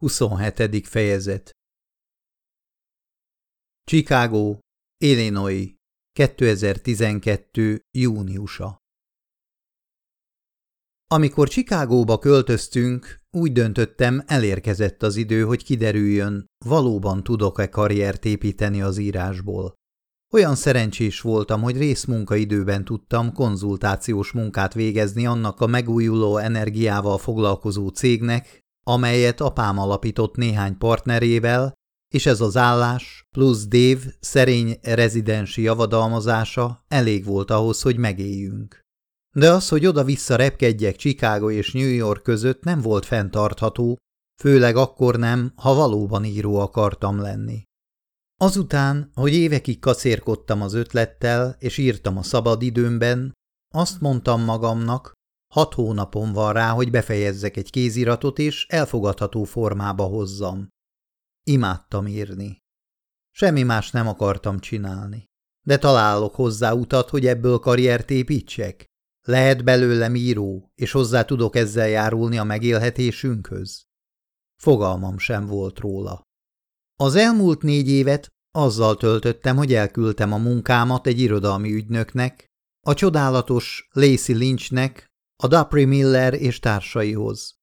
27. fejezet Chicago, Illinois, 2012. júniusa Amikor Chicagóba költöztünk, úgy döntöttem, elérkezett az idő, hogy kiderüljön, valóban tudok-e karriert építeni az írásból. Olyan szerencsés voltam, hogy részmunkaidőben tudtam konzultációs munkát végezni annak a megújuló energiával foglalkozó cégnek, amelyet apám alapított néhány partnerével, és ez az állás plusz Dave szerény rezidensi javadalmazása elég volt ahhoz, hogy megéljünk. De az, hogy oda-vissza repkedjek Chicago és New York között nem volt fenntartható, főleg akkor nem, ha valóban író akartam lenni. Azután, hogy évekig kacérkodtam az ötlettel, és írtam a szabadidőmben, azt mondtam magamnak, Hat hónapon van rá, hogy befejezzek egy kéziratot, és elfogadható formába hozzam. Imádtam írni. Semmi más nem akartam csinálni. De találok hozzá utat, hogy ebből karriert építsek. Lehet belőlem író, és hozzá tudok ezzel járulni a megélhetésünkhöz. Fogalmam sem volt róla. Az elmúlt négy évet azzal töltöttem, hogy elküldtem a munkámat egy irodalmi ügynöknek, a csodálatos Lacey Lynchnek, a Dapri Miller és társaihoz.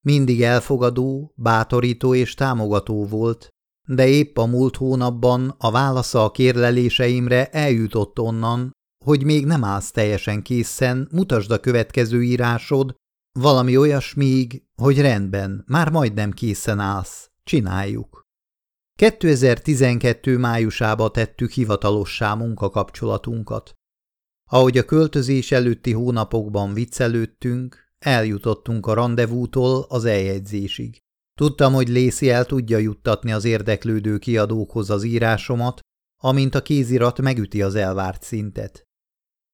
Mindig elfogadó, bátorító és támogató volt, de épp a múlt hónapban a válasza a kérleléseimre eljutott onnan, hogy még nem állsz teljesen készen, mutasd a következő írásod, valami olyasmíg, hogy rendben, már majdnem készen állsz, csináljuk. 2012. májusába tettük hivatalossá munkakapcsolatunkat. Ahogy a költözés előtti hónapokban viccelődtünk, eljutottunk a rendezvútól az eljegyzésig. Tudtam, hogy Lészi el tudja juttatni az érdeklődő kiadókhoz az írásomat, amint a kézirat megüti az elvárt szintet.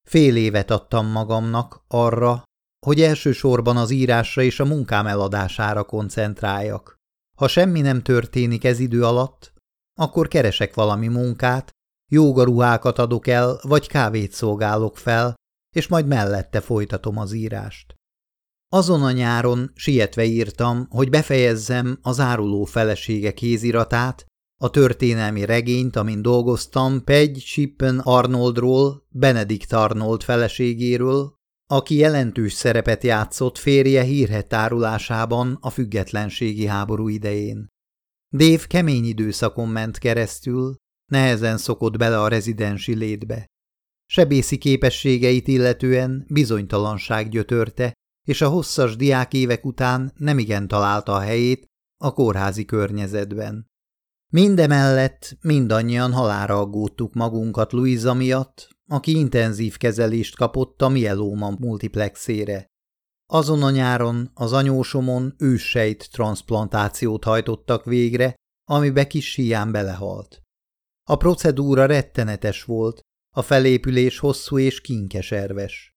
Fél évet adtam magamnak arra, hogy elsősorban az írásra és a munkám eladására koncentráljak. Ha semmi nem történik ez idő alatt, akkor keresek valami munkát, Jógaruhákat adok el, vagy kávét szolgálok fel, és majd mellette folytatom az írást. Azon a nyáron sietve írtam, hogy befejezzem az áruló felesége kéziratát, a történelmi regényt, amin dolgoztam Peggy Chippen Arnoldról, Benedict Arnold feleségéről, aki jelentős szerepet játszott férje hírhet árulásában a függetlenségi háború idején. Dave kemény időszakon ment keresztül, Nehezen szokott bele a rezidensi létbe. Sebészi képességeit illetően bizonytalanság gyötörte, és a hosszas diák évek után nemigen találta a helyét a kórházi környezetben. Mindemellett mindannyian halára aggódtuk magunkat Luisa miatt, aki intenzív kezelést kapott a mielóma multiplexére. Azon a nyáron az anyósomon őssejt transplantációt hajtottak végre, amibe kis hián belehalt. A procedúra rettenetes volt, a felépülés hosszú és kinkeserves.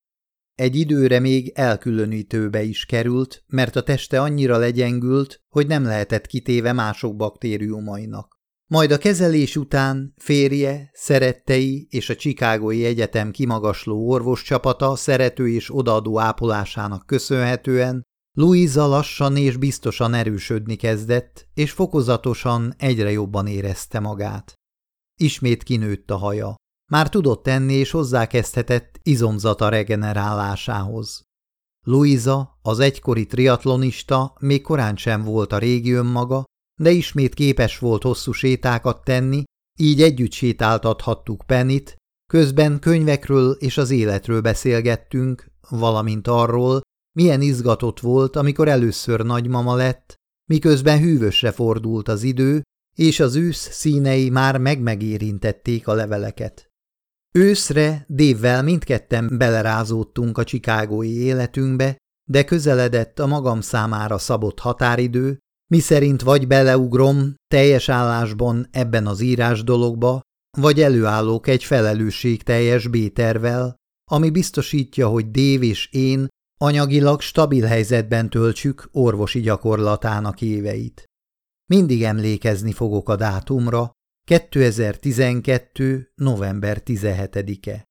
Egy időre még elkülönítőbe is került, mert a teste annyira legyengült, hogy nem lehetett kitéve mások baktériumainak. Majd a kezelés után férje, szerettei és a Csikágoi Egyetem kimagasló orvoscsapata szerető és odaadó ápolásának köszönhetően Louisa lassan és biztosan erősödni kezdett, és fokozatosan egyre jobban érezte magát. Ismét kinőtt a haja. Már tudott tenni, és hozzákezdhetett izomzata regenerálásához. Luisa, az egykori triatlonista, még korán sem volt a régi önmaga, de ismét képes volt hosszú sétákat tenni, így együtt sétáltathattuk Penit, közben könyvekről és az életről beszélgettünk, valamint arról, milyen izgatott volt, amikor először nagymama lett, miközben hűvösre fordult az idő, és az ősz színei már megmegérintették a leveleket. Őszre Dévvel mindketten belerázódtunk a csikágói életünkbe, de közeledett a magam számára szabott határidő, miszerint vagy beleugrom teljes állásban ebben az írás dologba, vagy előállok egy felelősség teljes B-tervel, ami biztosítja, hogy Dév és én anyagilag stabil helyzetben töltsük orvosi gyakorlatának éveit. Mindig emlékezni fogok a dátumra, 2012. november 17-e.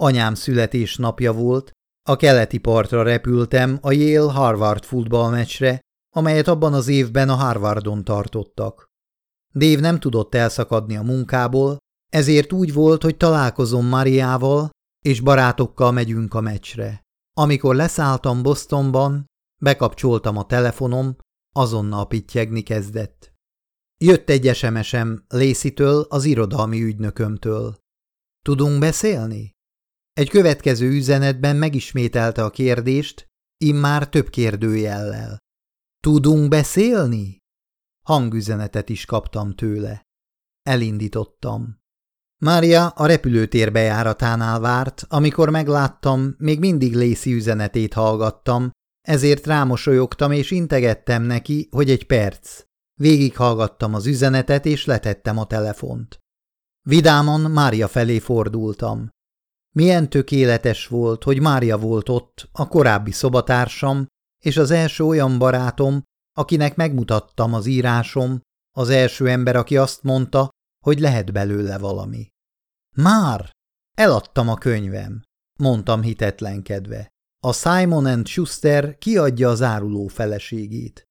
Anyám születésnapja volt, a keleti partra repültem a Yale-Harvard futballmeccsre, amelyet abban az évben a Harvardon tartottak. Dave nem tudott elszakadni a munkából, ezért úgy volt, hogy találkozom Mariával, és barátokkal megyünk a meccsre. Amikor leszálltam Bostonban, bekapcsoltam a telefonom, azonnal pittyegni kezdett. Jött egy SMS-em Lacey-től, az irodalmi ügynökömtől. Tudunk beszélni? Egy következő üzenetben megismételte a kérdést, immár több kérdőjellel. Tudunk beszélni? Hangüzenetet is kaptam tőle. Elindítottam. Mária a repülőtér bejáratánál várt, amikor megláttam, még mindig Lacey üzenetét hallgattam, ezért rámosolyogtam és integettem neki, hogy egy perc. Végighallgattam az üzenetet és letettem a telefont. Vidámon Mária felé fordultam. Milyen tökéletes volt, hogy Mária volt ott, a korábbi szobatársam, és az első olyan barátom, akinek megmutattam az írásom, az első ember, aki azt mondta, hogy lehet belőle valami. Már! Eladtam a könyvem, mondtam hitetlenkedve. A Simon and Schuster kiadja az áruló feleségét.